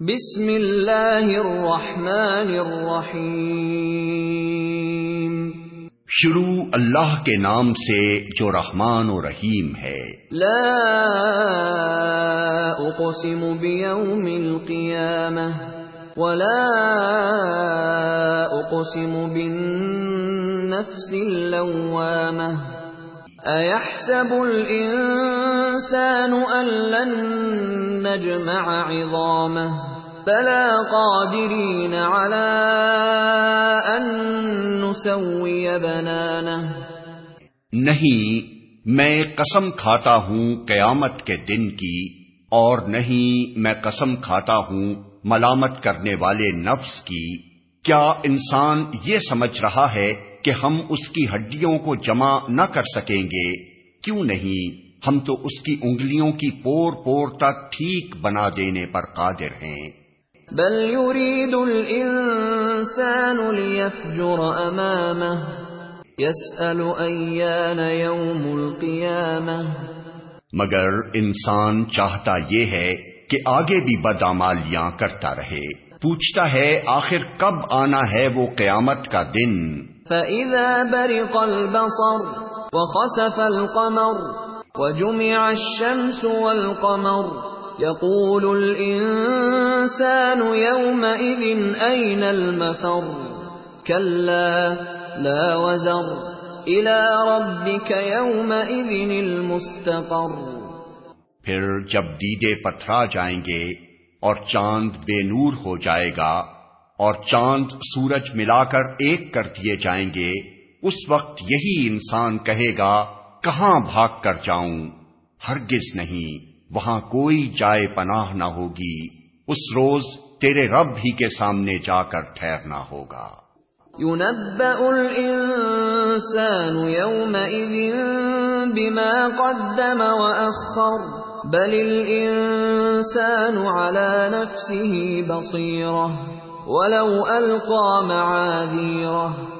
بسم اللہ الرحمن الرحیم۔ شروع اللہ کے نام سے جو رحمان و رحیم ہے۔ لا اقسم بیوم القیامة ولا اقسم بالنفس اللوامة ایحسب الانسان ان لن نجمع عظامه بلا قادرین على ان نسوی بنانه. نہیں، میں قسم کھاتا ہوں قیامت کے دن کی، اور نہیں، میں قسم کھاتا ہوں ملامت کرنے والے نفس کی۔ کیا انسان یہ سمجھ رہا ہے کہ ہم اس کی ہڈیوں کو جمع نہ کر سکیں گے؟ کیوں نہیں؟ ہم تو اس کی انگلیوں کی پور پور تک ٹھیک بنا دینے پر قادر ہیں۔ بل يريد الانسان ليفجر امامه يسأل ايان يوم القيامه مگر انسان چاہتا یہ ہے کہ آگے بھی بدامالیاں کرتا رہے۔ پوچھتا ہے آخر کب آنا ہے وہ قیامت کا دن۔ فَإِذَا بَرِقَ الْبَصَرُ وَخَسَفَ الْقَمَرُ وجمع الشمس والقمر. يقول الإنسان يومئذ أين المفر؟ كلا، لا وزر. إلى ربك يومئذ المستقر. پھر جب دیدے پتھرا جائیں گے اور چاند بے نور ہو جائے گا اور چاند سورج ملا کر ایک کر دیے جائیں گے، اس وقت یہی انسان کہے گا کہاں بھاگ کر جاؤں؟ ہرگز نہیں، وہاں کوئی جائے پناہ نہ ہوگی۔ اس روز تیرے رب ہی کے سامنے جا کر ٹھہرنا ہوگا۔ بما قدم وأخر، بل الإنسان على نفسه بصيرة، ولو ألقى معاذيره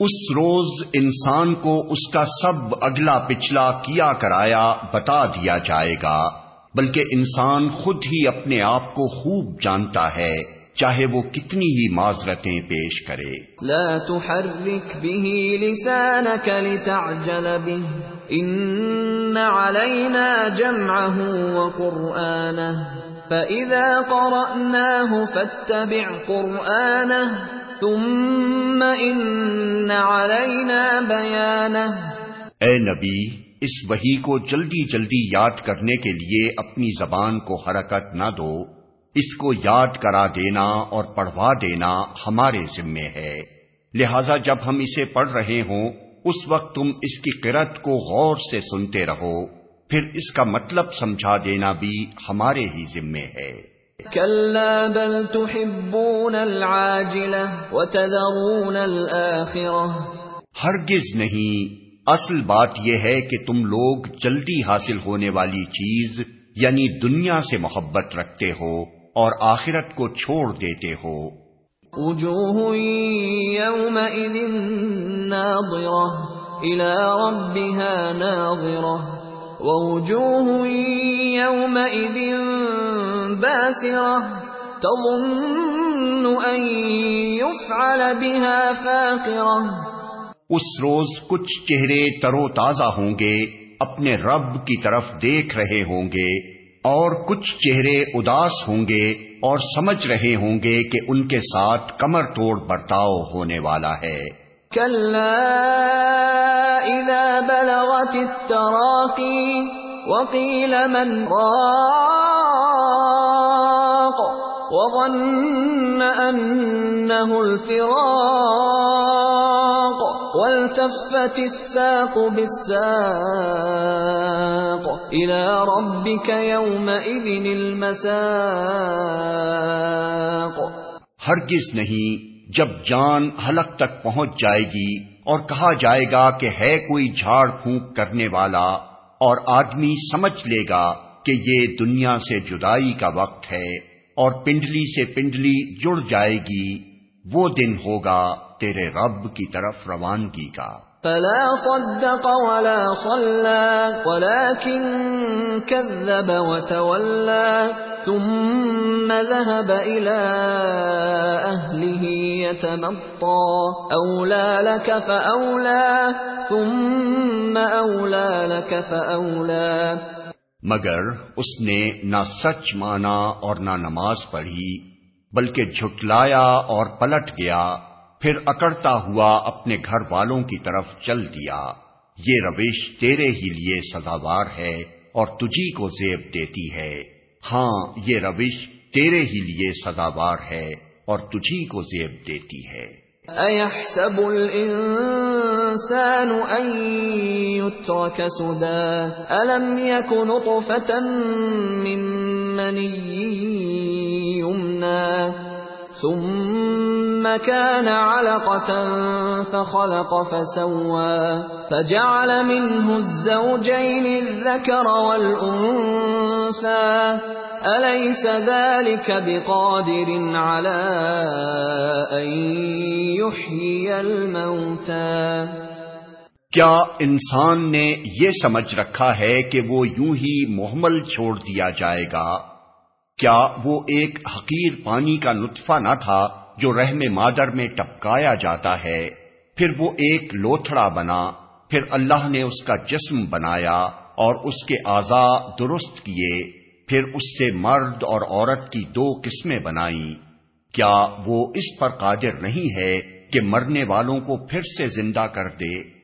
اس روز انسان کو اس کا سب اگلا پچھلا کیا کرایا بتا دیا جائے گا، بلکہ انسان خود ہی اپنے آپ کو خوب جانتا ہے، چاہے وہ کتنی ہی معذرتیں پیش کرے۔ لا تحرك به لسانك لتعجل به، ان علينا جمعه وقرآنه، فإذا قرأناه فاتبع قرآنه ثم ان علينا بيانه۔ اے نبی، اس وہی کو جلدی جلدی یاد کرنے کے لیے اپنی زبان کو حرکت نہ دو۔ اس کو یاد کرا دینا اور پڑھوا دینا ہمارے ذمے ہے۔ لہذا جب ہم اسے پڑھ رہے ہوں، اس وقت تم اس کی قرت کو غور سے سنتے رہو۔ پھر اس کا مطلب سمجھا دینا بھی ہمارے ہی ذمے ہے۔ كلا بل تحبون العاجلة وتذرون الآخرة ہرگز نہیں۔ اصل بات یہ ہے کہ تم لوگ جلدی حاصل ہونے والی چیز یعنی دنیا سے محبت رکھتے ہو اور آخرت کو چھوڑ دیتے ہو۔ يومئذ ناظرة إلى ربها ناظرة ووجوه يومئذ باسرة تظن أن يفعل بها فاقرة. اس روز کچھ چہرے ترو تازہ ہوں گے اپنے رب کی طرف دیکھ رہے ہوں گے اور کچھ چہرے اداس ہوں گے اور سمجھ رہے ہوں گے کہ ان کے ساتھ کمر توڑ برتاؤ ہونے والا ہے۔ بلغت التراقي وقيل من راق وظن أنه الفراق والتفت الساق بالساق إلى ربك يومئذ المساق ہرگز نہیں، جب جان حلق تک پہنچ جائے گی اور کہا جائے گا کہ ہے کوئی جھاڑ پھونک کرنے والا۔ اور آدمی سمجھ لے گا کہ یہ دنیا سے جدائی کا وقت ہے اور پنڈلی سے پنڈلی جڑ جائے گی، وہ دن ہوگا تیرے رب کی طرف روانگی کا۔ فلا صدق ولا صلى، ولكن كذب وتولى، ثم ذهب إلى أهله يتمطى. أولى لك فأولى، ثم أولى لك فأولى. مگر اس نے نہ سچ مانا اور نہ نماز پڑھی، بلکہ جھٹلایا اور پلٹ گیا۔ پھر اکڑتا ہوا اپنے گھر والوں کی طرف چل دیا۔ یہ روش تیرے ہی لیے سزاوار ہے اور تجھی کو زیب دیتی ہے۔ ہاں یہ روش تیرے ہی لیے سزاوار ہے اور تجھی کو زیب دیتی ہے۔ اَيَحْسَبُ الْإِنسَانُ أَن يُتْرَكَ سُدًا أَلَمْ يَكُ نُطْفَةً مِّن مَّنِيٍّ يُمْنَىٰ؟ ثم كان علقة فخلق فسوى، فجعل منه الزوجين الذكر والأنثى. أليس ذلك بقادر على أن يحيي الموتى؟ کیا انسان نے یہ سمجھ رکھا ہے کہ وہ یوں ہی محمل چھوڑ دیا جائے گا؟ کیا وہ ایک حقیر پانی کا نطفہ نہ تھا؟ جو رحم مادر میں ٹپکایا جاتا ہے۔ پھر وہ ایک لوتھڑا بنا، پھر اللہ نے اس کا جسم بنایا اور اس کے اعضا درست کیے۔ پھر اس سے مرد اور عورت کی دو قسمیں بنائی کیا وہ اس پر قادر نہیں ہے کہ مرنے والوں کو پھر سے زندہ کر دے؟